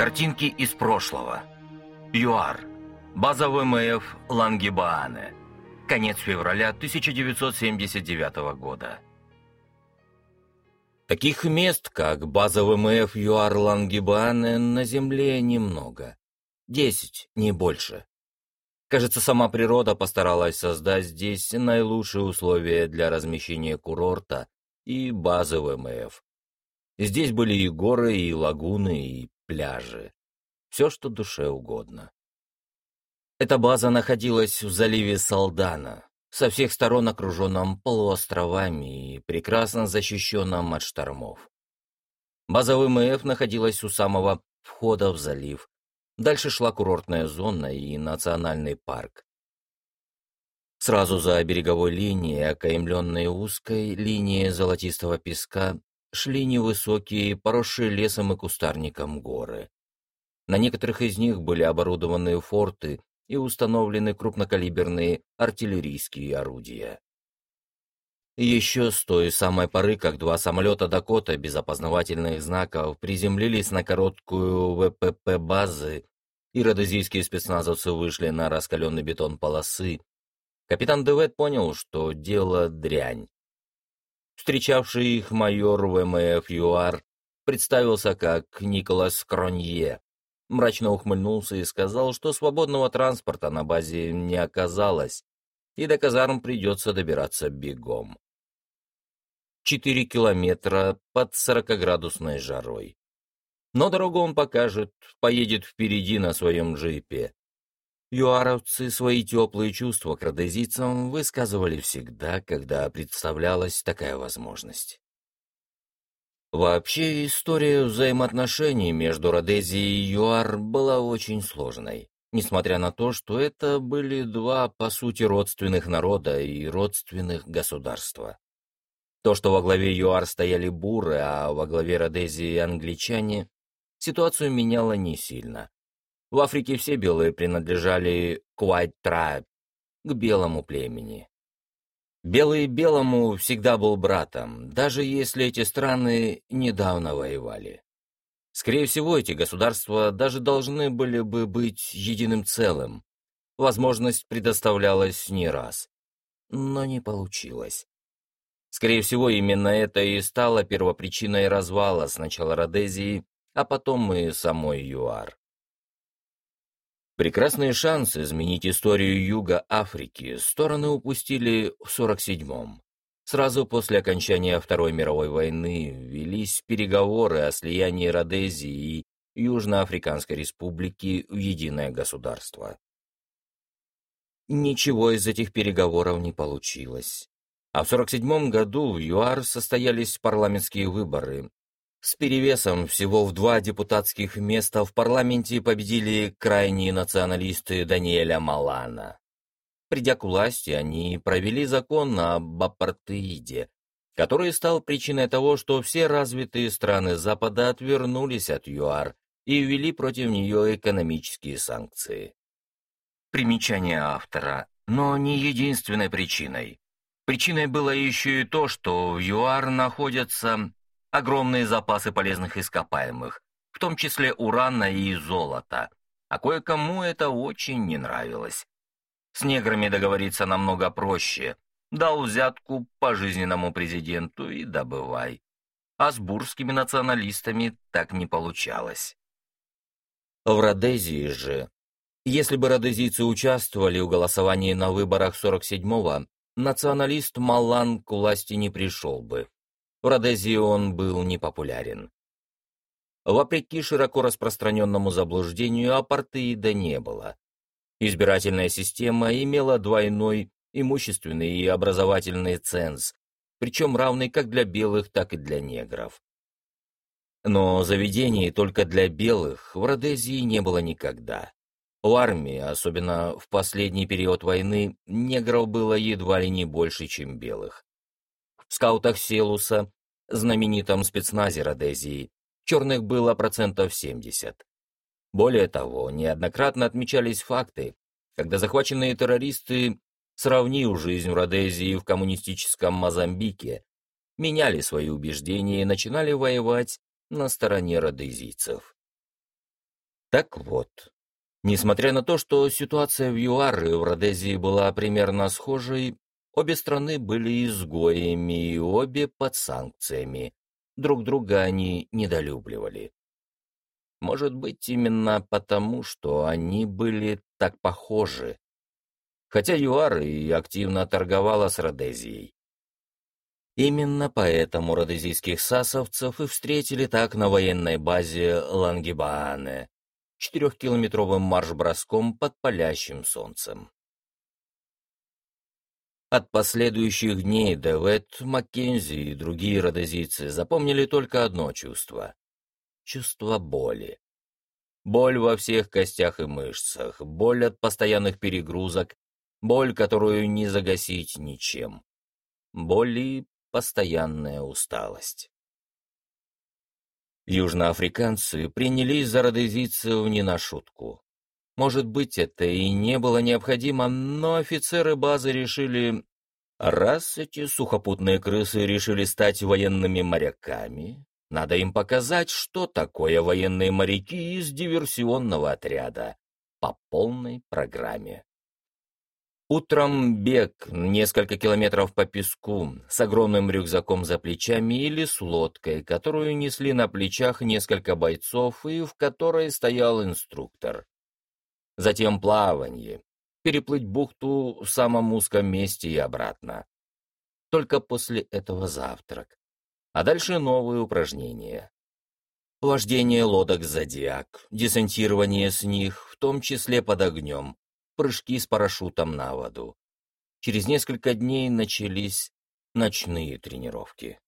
Картинки из прошлого. ЮАР. База ВМФ Лангебаане. Конец февраля 1979 года. Таких мест, как база ВМФ ЮАР Лангебаане, на Земле немного. Десять, не больше. Кажется, сама природа постаралась создать здесь наилучшие условия для размещения курорта и базы ВМФ. Здесь были и горы, и лагуны, и пляжи. Все, что душе угодно. Эта база находилась в заливе Салдана, со всех сторон окруженном полуостровами и прекрасно защищенном от штормов. База ВМФ находилась у самого входа в залив. Дальше шла курортная зона и национальный парк. Сразу за береговой линией, окаймленной узкой линией золотистого песка, шли невысокие, поросшие лесом и кустарником горы. На некоторых из них были оборудованы форты и установлены крупнокалиберные артиллерийские орудия. Еще с той самой поры, как два самолета «Дакота» без опознавательных знаков приземлились на короткую ВПП базы, и родозийские спецназовцы вышли на раскаленный бетон полосы, капитан Девет понял, что дело дрянь. Встречавший их майор ВМФ ЮАР представился как Николас Кронье, мрачно ухмыльнулся и сказал, что свободного транспорта на базе не оказалось, и до казарм придется добираться бегом. Четыре километра под сорокоградусной жарой. Но дорогу он покажет, поедет впереди на своем джипе, Юаровцы свои теплые чувства к родезийцам высказывали всегда, когда представлялась такая возможность. Вообще, история взаимоотношений между Родезией и ЮАР была очень сложной, несмотря на то, что это были два, по сути, родственных народа и родственных государства. То, что во главе ЮАР стояли буры, а во главе Родезии англичане, ситуацию меняло не сильно. В Африке все белые принадлежали к White Tribe, к белому племени. Белый белому всегда был братом, даже если эти страны недавно воевали. Скорее всего, эти государства даже должны были бы быть единым целым. Возможность предоставлялась не раз, но не получилось. Скорее всего, именно это и стало первопричиной развала сначала Родезии, а потом и самой ЮАР. Прекрасные шансы изменить историю Юга Африки стороны упустили в 47-м. Сразу после окончания Второй мировой войны велись переговоры о слиянии Родезии и Южноафриканской республики в единое государство. Ничего из этих переговоров не получилось. А в 1947 году в ЮАР состоялись парламентские выборы, с перевесом всего в два депутатских места в парламенте победили крайние националисты Даниэля Малана. Придя к власти, они провели закон об апартеиде, который стал причиной того, что все развитые страны Запада отвернулись от ЮАР и ввели против нее экономические санкции. Примечание автора, но не единственной причиной. Причиной было еще и то, что в ЮАР находятся огромные запасы полезных ископаемых, в том числе урана и золота, а кое-кому это очень не нравилось. С неграми договориться намного проще. Дал взятку пожизненному президенту и добывай. А с бурскими националистами так не получалось. В Родезии же... Если бы родезийцы участвовали в голосовании на выборах 47-го, националист Малан к власти не пришел бы. В Родезии он был непопулярен. Вопреки широко распространенному заблуждению, апартеида не было. Избирательная система имела двойной имущественный и образовательный ценз, причем равный как для белых, так и для негров. Но заведений только для белых в Родезии не было никогда. В армии, особенно в последний период войны, негров было едва ли не больше, чем белых скаутах Селуса, знаменитом спецназе Родезии, черных было процентов 70. Более того, неоднократно отмечались факты, когда захваченные террористы, сравнив жизнь в Родезии в коммунистическом Мозамбике, меняли свои убеждения и начинали воевать на стороне родезийцев. Так вот, несмотря на то, что ситуация в ЮАР и в Родезии была примерно схожей, обе страны были изгоями и обе под санкциями. Друг друга они недолюбливали. Может быть, именно потому, что они были так похожи. Хотя ЮАР и активно торговала с Родезией. Именно поэтому родезийских сасовцев и встретили так на военной базе Лангибаане, четырехкилометровым марш-броском под палящим солнцем. От последующих дней Девет, Маккензи и другие родозийцы запомнили только одно чувство — чувство боли. Боль во всех костях и мышцах, боль от постоянных перегрузок, боль, которую не загасить ничем. Боль и постоянная усталость. Южноафриканцы принялись за родезийцев не на шутку. Может быть, это и не было необходимо, но офицеры базы решили, раз эти сухопутные крысы решили стать военными моряками, надо им показать, что такое военные моряки из диверсионного отряда по полной программе. Утром бег несколько километров по песку с огромным рюкзаком за плечами или с лодкой, которую несли на плечах несколько бойцов и в которой стоял инструктор. Затем плавание, переплыть бухту в самом узком месте и обратно. Только после этого завтрак. А дальше новые упражнения. Вождение лодок «Зодиак», десантирование с них, в том числе под огнем, прыжки с парашютом на воду. Через несколько дней начались ночные тренировки.